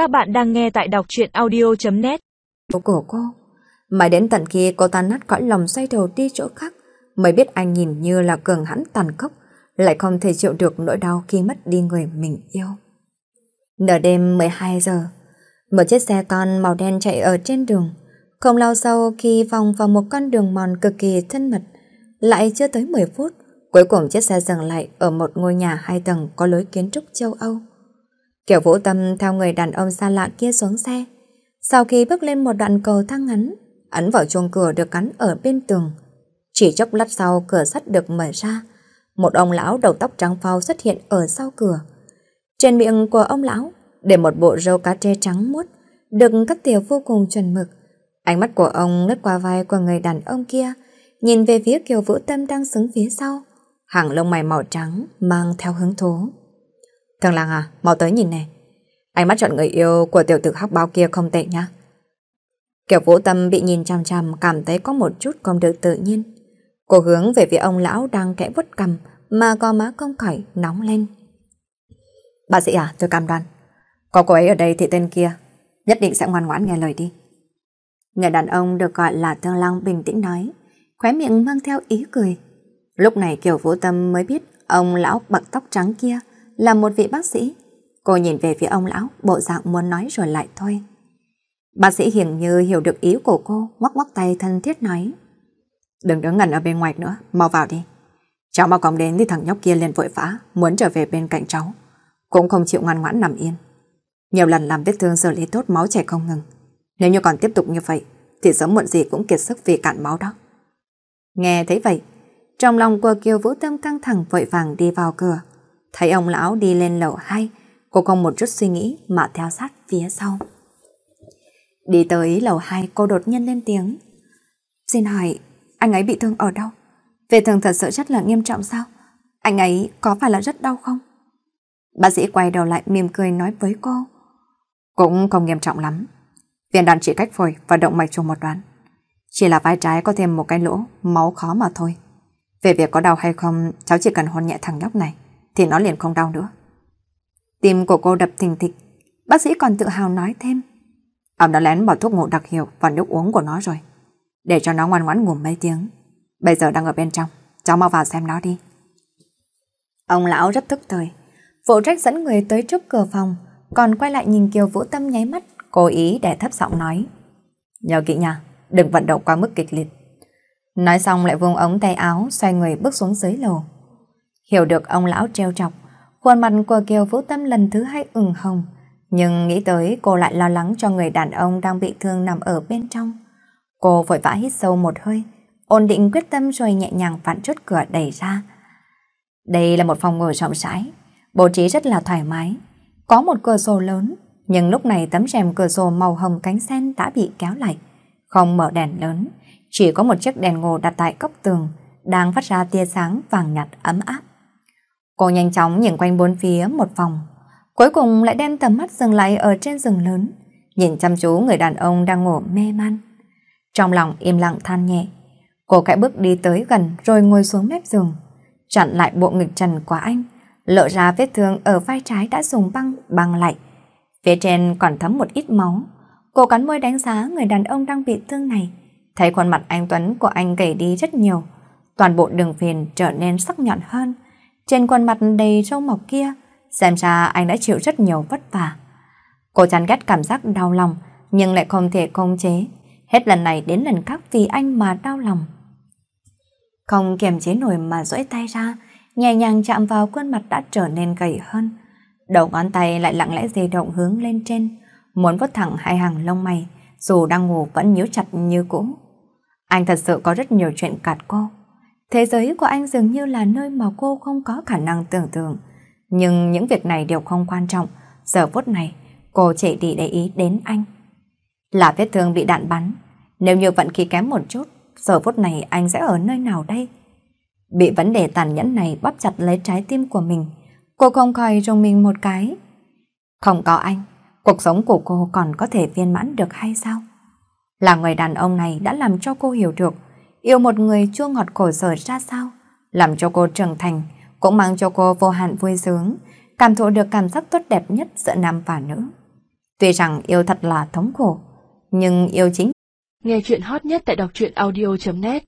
Các bạn đang nghe tại đọc truyện audio.net Của cô. Mãi đến tận khi cô ta nát cõi lòng xoay đầu đi chỗ khác, Mới biết anh nhìn như là cường hãn tàn khốc, Lại không thể chịu được nỗi đau khi mất đi người mình yêu. Nửa đêm 12 giờ, Một chiếc xe con màu đen chạy ở trên đường. Không lâu sau khi vòng vào một con đường mòn cực kỳ thân mật, Lại chưa tới 10 phút, Cuối cùng chiếc xe dừng lại ở một ngôi nhà hai tầng có lối kiến trúc châu Âu. Kiểu vũ tâm theo người đàn ông xa lạ kia xuống xe. Sau khi bước lên một đoạn cầu thang ngắn, ấn vào chuông cửa được gắn ở bên tường. Chỉ chốc lát sau cửa sắt được mở ra. Một ông lão đầu tóc trắng phao xuất hiện ở sau cửa. Trên miệng của ông lão để một bộ râu cá trê trắng muốt được cắt tỉa vô cùng chuẩn mực. Ánh mắt của ông lướt qua vai của người đàn ông kia, nhìn về phía Kiều Vũ Tâm đang xứng phía sau hàng lông mày màu trắng mang theo hứng thú. Thường Lang à, mau tới nhìn nè. Ánh mắt chọn người yêu của tiểu tử hắc bao kia không tệ nhá. Kiểu vũ tâm bị nhìn chằm chằm cảm thấy có một chút không được tự nhiên. Cô hướng về phía ông lão đang kẽ vút cầm mà có má không khỏi nóng lên. Bà sĩ à, tôi cam đoan. Có cô ấy ở đây thì tên kia nhất định sẽ ngoan ngoãn nghe lời đi. Người đàn ông được gọi là Thương Lăng bình tĩnh nói, khóe miệng mang theo ý cười. Lúc này Kiều Vũ Tâm mới biết ông lão bạc tóc trắng kia là một vị bác sĩ. Cô nhìn về phía ông lão, bộ dạng muốn nói rồi lại thôi. Bác sĩ hiển như hiểu được ý của cô, ngoắc ngoắc tay thân thiết nói. Đừng đứng ngẩn ở bên ngoài nữa, mau vào đi. Cháu mà còn đến thì thằng nhóc kia liền vội vã, muốn trở về bên cạnh cháu. Cũng không chịu ngoan ngoãn nằm yên. Nhiều lần làm vết thương xử lý tốt máu chảy không ngừng. Nếu như còn tiếp tục như vậy, thì sớm muộn gì cũng kiệt sức vì cạn máu đó. Nghe thấy vậy, trong lòng của Kiều Vũ Tâm căng thẳng vội vàng đi vào cửa. Thấy ông lão đi lên lầu 2, cô không một chút suy nghĩ mà theo sát phía sau. Đi tới lầu 2 cô đột nhiên lên tiếng. Xin hỏi, anh ấy bị thương ở đâu? Về thường thật sự rất là nghiêm trọng sao? Anh ấy có phải là rất đau không? Bác sĩ quay đầu lại mỉm cười nói với cô. Cũng không nghiêm trọng lắm. Viên đạn chỉ cách phổi và động mạch trùng một đoạn. Chỉ là vai trái có thêm một cái lỗ, máu khó mà thôi. Về việc có đau hay không, cháu chỉ cần hôn nhẹ thằng nhóc này, thì nó liền không đau nữa. Tim của cô đập thình thịch, bác sĩ còn tự hào nói thêm. Ông đã lén bỏ thuốc ngủ đặc hiệu vào nước uống của nó rồi, để cho nó ngoan ngoãn ngủ mấy tiếng. Bây giờ đang ở bên trong, cháu mau vào xem nó đi. Ông lão rất tức thời, phụ trách dẫn người tới trước cửa phòng, còn quay lại nhìn Kiều Vũ Tâm nháy mắt, cố ý để thấp giọng nói. Nhờ kỹ nha, đừng vận động quá mức kịch liệt. Nói xong lại vung ống tay áo xoay người bước xuống dưới lầu. Hiểu được ông lão treo chọc, khuôn mặt của Kiều Vũ Tâm lần thứ hai ửng hồng, nhưng nghĩ tới cô lại lo lắng cho người đàn ông đang bị thương nằm ở bên trong. Cô vội vã hít sâu một hơi, ổn định quyết tâm rồi nhẹ nhàng vặn chốt cửa đẩy ra. Đây là một phòng ngủ rộng rãi, bố trí rất là thoải mái. Có một cửa sổ lớn, nhưng lúc này tấm rèm cửa sổ màu hồng cánh sen đã bị kéo lại, không mở đèn lớn chỉ có một chiếc đèn ngủ đặt tại góc tường, đang phát ra tia sáng vàng nhạt ấm áp. Cô nhanh chóng nhìn quanh bốn phía một vòng, cuối cùng lại đem tầm mắt dừng lại ở trên rừng lớn, nhìn chăm chú người đàn ông đang ngủ mê man. Trong lòng im lặng than nhẹ, cô khẽ bước đi tới gần rồi ngồi xuống mép giường, chặn lại bộ ngực trần của anh, lộ ra vết thương ở vai trái đã dùng băng băng lại. Phía trên còn thấm một ít máu. Cô cắn môi đánh giá người đàn ông đang bị thương này. Thấy khuôn mặt anh Tuấn của anh gầy đi rất nhiều, toàn bộ đường viền trở nên sắc nhọn hơn. Trên khuôn mặt đầy râu mọc kia, xem ra anh đã chịu rất nhiều vất vả. Cô chán ghét cảm giác đau lòng, nhưng lại không thể khống chế. Hết lần này đến lần khác vì anh mà đau lòng. Không kiềm chế nổi mà duỗi tay ra, nhẹ nhàng chạm vào khuôn mặt đã trở nên gầy hơn. Đầu ngón tay lại lặng lẽ di động hướng lên trên, muốn vuốt thẳng hai hàng lông mày, dù đang ngủ vẫn nhíu chặt như cũ. Anh thật sự có rất nhiều chuyện cạt cô. Thế giới của anh dường như là nơi mà cô không có khả năng tưởng tượng. Nhưng những việc này đều không quan trọng. Giờ phút này, cô chỉ đi để ý đến anh. Là vết thương bị đạn bắn. Nếu như vận khí kém một chút, giờ phút này anh sẽ ở nơi nào đây? Bị vấn đề tàn nhẫn này bóp chặt lấy trái tim của mình. Cô không khỏi rùng mình một cái. Không có anh, cuộc sống của cô còn có thể viên mãn được hay sao? Là người đàn ông này đã làm cho cô hiểu được yêu một người chua ngọt khổ sở ra sao, làm cho cô trưởng thành, cũng mang cho cô vô hạn vui sướng, cảm thụ được cảm giác tốt đẹp nhất giữa nam và nữ. Tuy rằng yêu thật là thống khổ, nhưng yêu chính. Nghe chuyện hot nhất tại đọc truyện audio.net